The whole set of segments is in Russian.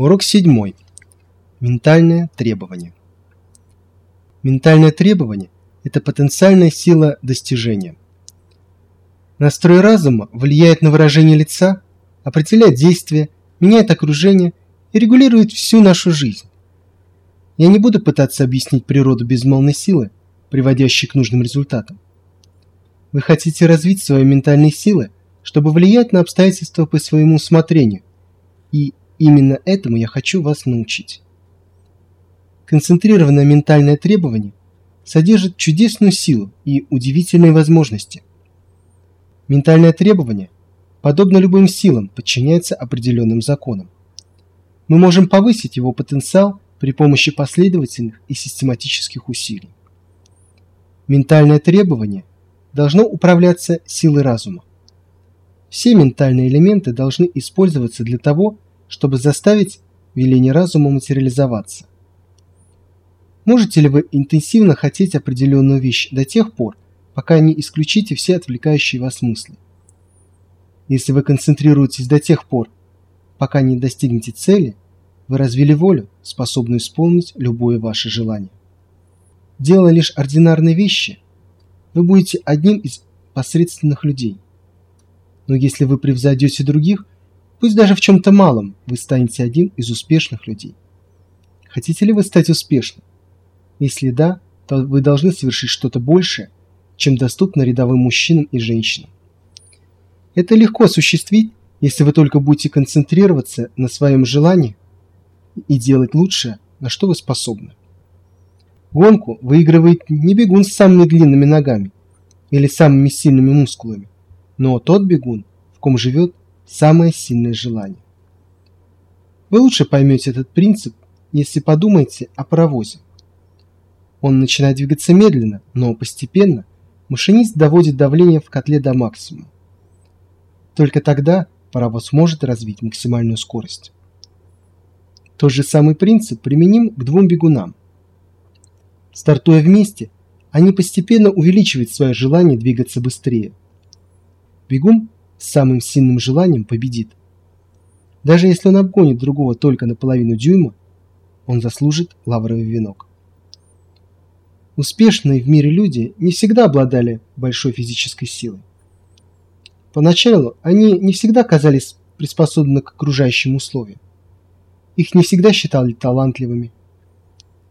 Урок 7. Ментальное требование. Ментальное требование – это потенциальная сила достижения. Настрой разума влияет на выражение лица, определяет действия, меняет окружение и регулирует всю нашу жизнь. Я не буду пытаться объяснить природу безмолвной силы, приводящей к нужным результатам. Вы хотите развить свои ментальные силы, чтобы влиять на обстоятельства по своему усмотрению и Именно этому я хочу вас научить. Концентрированное ментальное требование содержит чудесную силу и удивительные возможности. Ментальное требование, подобно любым силам, подчиняется определенным законам. Мы можем повысить его потенциал при помощи последовательных и систематических усилий. Ментальное требование должно управляться силой разума. Все ментальные элементы должны использоваться для того, чтобы заставить веление разума материализоваться. Можете ли вы интенсивно хотеть определенную вещь до тех пор, пока не исключите все отвлекающие вас мысли? Если вы концентрируетесь до тех пор, пока не достигнете цели, вы развили волю, способную исполнить любое ваше желание. Делая лишь ординарные вещи, вы будете одним из посредственных людей. Но если вы превзойдете других, Пусть даже в чем-то малом вы станете одним из успешных людей. Хотите ли вы стать успешным? Если да, то вы должны совершить что-то большее, чем доступно рядовым мужчинам и женщинам. Это легко осуществить, если вы только будете концентрироваться на своем желании и делать лучшее, на что вы способны. Гонку выигрывает не бегун с самыми длинными ногами или самыми сильными мускулами, но тот бегун, в ком живет самое сильное желание. Вы лучше поймете этот принцип, если подумаете о паровозе. Он начинает двигаться медленно, но постепенно машинист доводит давление в котле до максимума. Только тогда паровоз может развить максимальную скорость. Тот же самый принцип применим к двум бегунам. Стартуя вместе, они постепенно увеличивают свое желание двигаться быстрее. Бегун с самым сильным желанием победит. Даже если он обгонит другого только на половину дюйма, он заслужит лавровый венок. Успешные в мире люди не всегда обладали большой физической силой. Поначалу они не всегда казались приспособлены к окружающим условиям. Их не всегда считали талантливыми.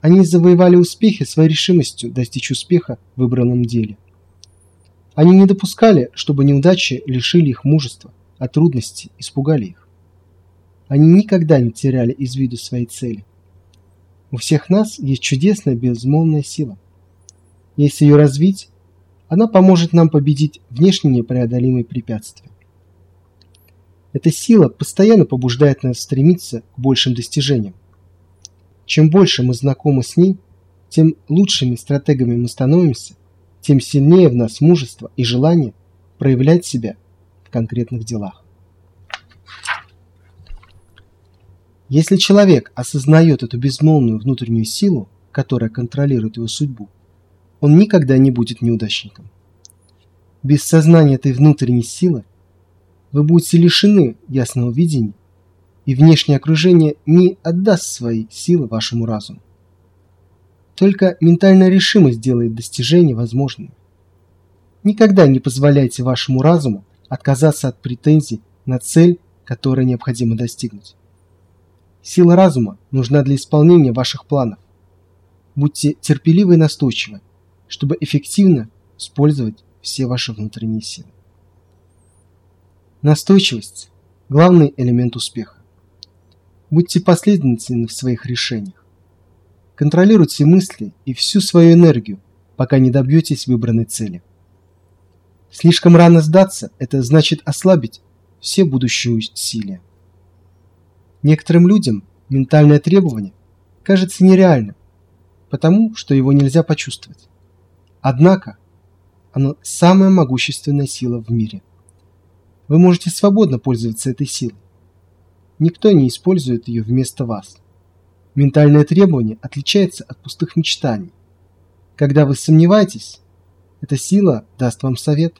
Они завоевали успехи своей решимостью достичь успеха в выбранном деле. Они не допускали, чтобы неудачи лишили их мужества, а трудности испугали их. Они никогда не теряли из виду своей цели. У всех нас есть чудесная безмолвная сила. Если ее развить, она поможет нам победить внешне непреодолимые препятствия. Эта сила постоянно побуждает нас стремиться к большим достижениям. Чем больше мы знакомы с ней, тем лучшими стратегами мы становимся тем сильнее в нас мужество и желание проявлять себя в конкретных делах. Если человек осознает эту безмолвную внутреннюю силу, которая контролирует его судьбу, он никогда не будет неудачником. Без сознания этой внутренней силы вы будете лишены ясного видения, и внешнее окружение не отдаст свои силы вашему разуму. Только ментальная решимость делает достижение возможным. Никогда не позволяйте вашему разуму отказаться от претензий на цель, которую необходимо достигнуть. Сила разума нужна для исполнения ваших планов. Будьте терпеливы и настойчивы, чтобы эффективно использовать все ваши внутренние силы. Настойчивость – главный элемент успеха. Будьте последовательны в своих решениях. Контролируйте мысли и всю свою энергию, пока не добьетесь выбранной цели. Слишком рано сдаться – это значит ослабить все будущие усилия. Некоторым людям ментальное требование кажется нереальным, потому что его нельзя почувствовать. Однако, оно самая могущественная сила в мире. Вы можете свободно пользоваться этой силой. Никто не использует ее вместо вас. Ментальное требование отличается от пустых мечтаний. Когда вы сомневаетесь, эта сила даст вам совет.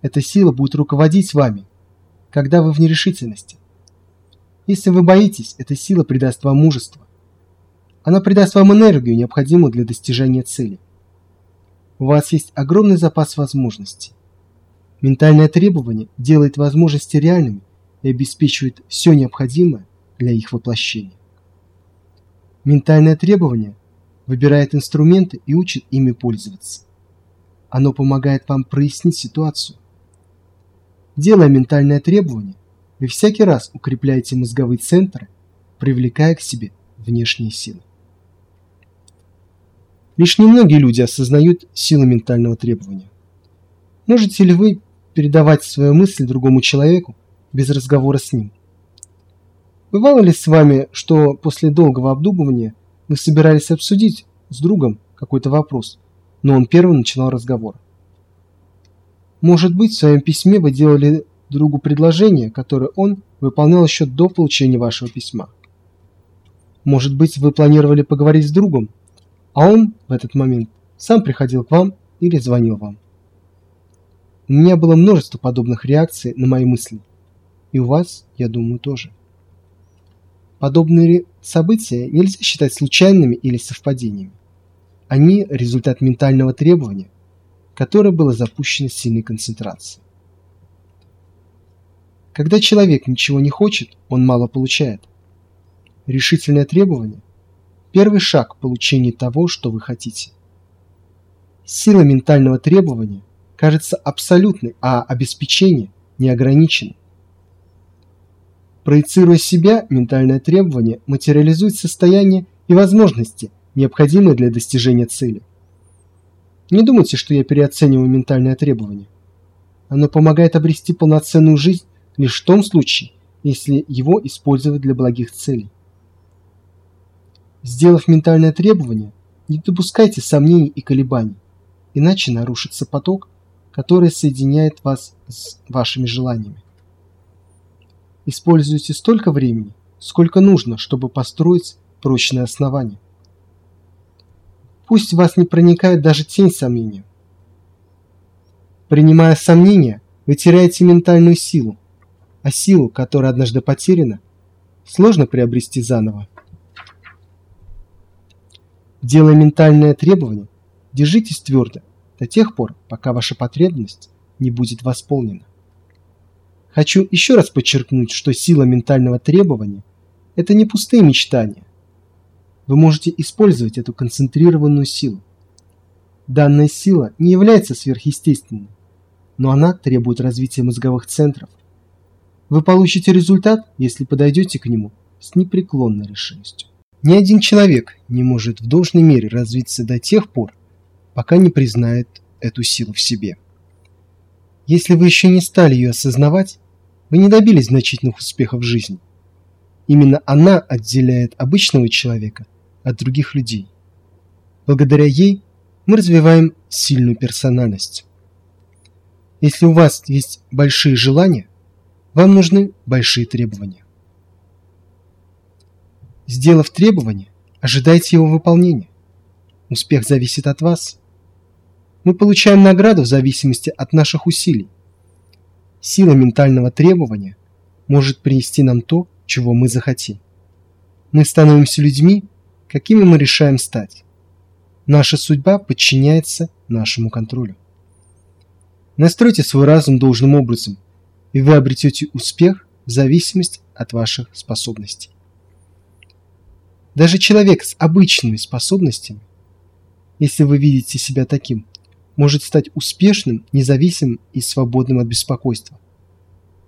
Эта сила будет руководить вами, когда вы в нерешительности. Если вы боитесь, эта сила придаст вам мужество. Она придаст вам энергию, необходимую для достижения цели. У вас есть огромный запас возможностей. Ментальное требование делает возможности реальными и обеспечивает все необходимое для их воплощения. Ментальное требование выбирает инструменты и учит ими пользоваться. Оно помогает вам прояснить ситуацию. Делая ментальное требование, вы всякий раз укрепляете мозговые центры, привлекая к себе внешние силы. Лишь немногие люди осознают силу ментального требования. Можете ли вы передавать свою мысль другому человеку без разговора с ним? Бывало ли с вами, что после долгого обдумывания вы собирались обсудить с другом какой-то вопрос, но он первым начинал разговор? Может быть, в своем письме вы делали другу предложение, которое он выполнял еще до получения вашего письма. Может быть, вы планировали поговорить с другом, а он в этот момент сам приходил к вам или звонил вам. У меня было множество подобных реакций на мои мысли. И у вас, я думаю, тоже. Подобные события нельзя считать случайными или совпадениями. Они – результат ментального требования, которое было запущено сильной концентрацией. Когда человек ничего не хочет, он мало получает. Решительное требование – первый шаг к получению того, что вы хотите. Сила ментального требования кажется абсолютной, а обеспечение – неограниченным. Проецируя себя, ментальное требование материализует состояние и возможности, необходимые для достижения цели. Не думайте, что я переоцениваю ментальное требование. Оно помогает обрести полноценную жизнь лишь в том случае, если его использовать для благих целей. Сделав ментальное требование, не допускайте сомнений и колебаний, иначе нарушится поток, который соединяет вас с вашими желаниями. Используйте столько времени, сколько нужно, чтобы построить прочное основание. Пусть вас не проникает даже тень сомнения. Принимая сомнения, вы теряете ментальную силу, а силу, которая однажды потеряна, сложно приобрести заново. Делая ментальное требование, держитесь твердо до тех пор, пока ваша потребность не будет восполнена. Хочу еще раз подчеркнуть, что сила ментального требования – это не пустые мечтания. Вы можете использовать эту концентрированную силу. Данная сила не является сверхъестественной, но она требует развития мозговых центров. Вы получите результат, если подойдете к нему с непреклонной решимостью. Ни один человек не может в должной мере развиться до тех пор, пока не признает эту силу в себе. Если вы еще не стали ее осознавать, вы не добились значительных успехов в жизни. Именно она отделяет обычного человека от других людей. Благодаря ей мы развиваем сильную персональность. Если у вас есть большие желания, вам нужны большие требования. Сделав требование, ожидайте его выполнения. Успех зависит от вас. Мы получаем награду в зависимости от наших усилий. Сила ментального требования может принести нам то, чего мы захотим. Мы становимся людьми, какими мы решаем стать. Наша судьба подчиняется нашему контролю. Настройте свой разум должным образом, и вы обретете успех в зависимости от ваших способностей. Даже человек с обычными способностями, если вы видите себя таким, может стать успешным, независимым и свободным от беспокойства.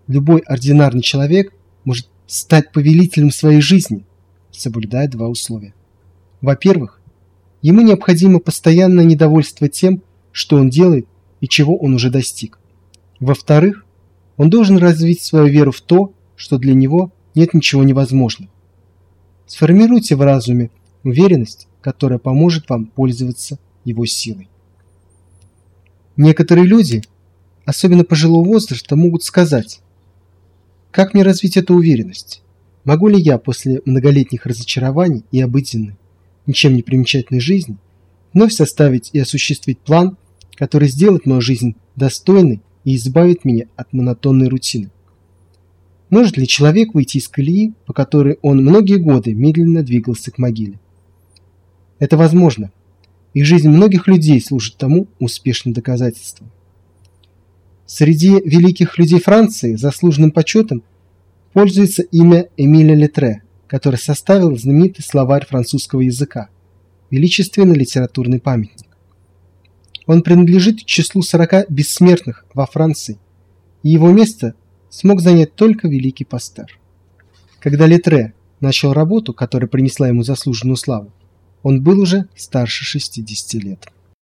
Любой ординарный человек может стать повелителем своей жизни, соблюдая два условия. Во-первых, ему необходимо постоянное недовольство тем, что он делает и чего он уже достиг. Во-вторых, он должен развить свою веру в то, что для него нет ничего невозможного. Сформируйте в разуме уверенность, которая поможет вам пользоваться его силой. Некоторые люди, особенно пожилого возраста, могут сказать, как мне развить эту уверенность? Могу ли я после многолетних разочарований и обыденной, ничем не примечательной жизни вновь составить и осуществить план, который сделает мою жизнь достойной и избавит меня от монотонной рутины? Может ли человек выйти из колеи, по которой он многие годы медленно двигался к могиле? Это возможно. И жизнь многих людей служит тому успешным доказательством. Среди великих людей Франции заслуженным почетом пользуется имя Эмиля Летре, который составил знаменитый словарь французского языка, величественный литературный памятник. Он принадлежит числу 40 бессмертных во Франции, и его место смог занять только великий Пастер. Когда Летре начал работу, которая принесла ему заслуженную славу, он был уже старше 60 лет.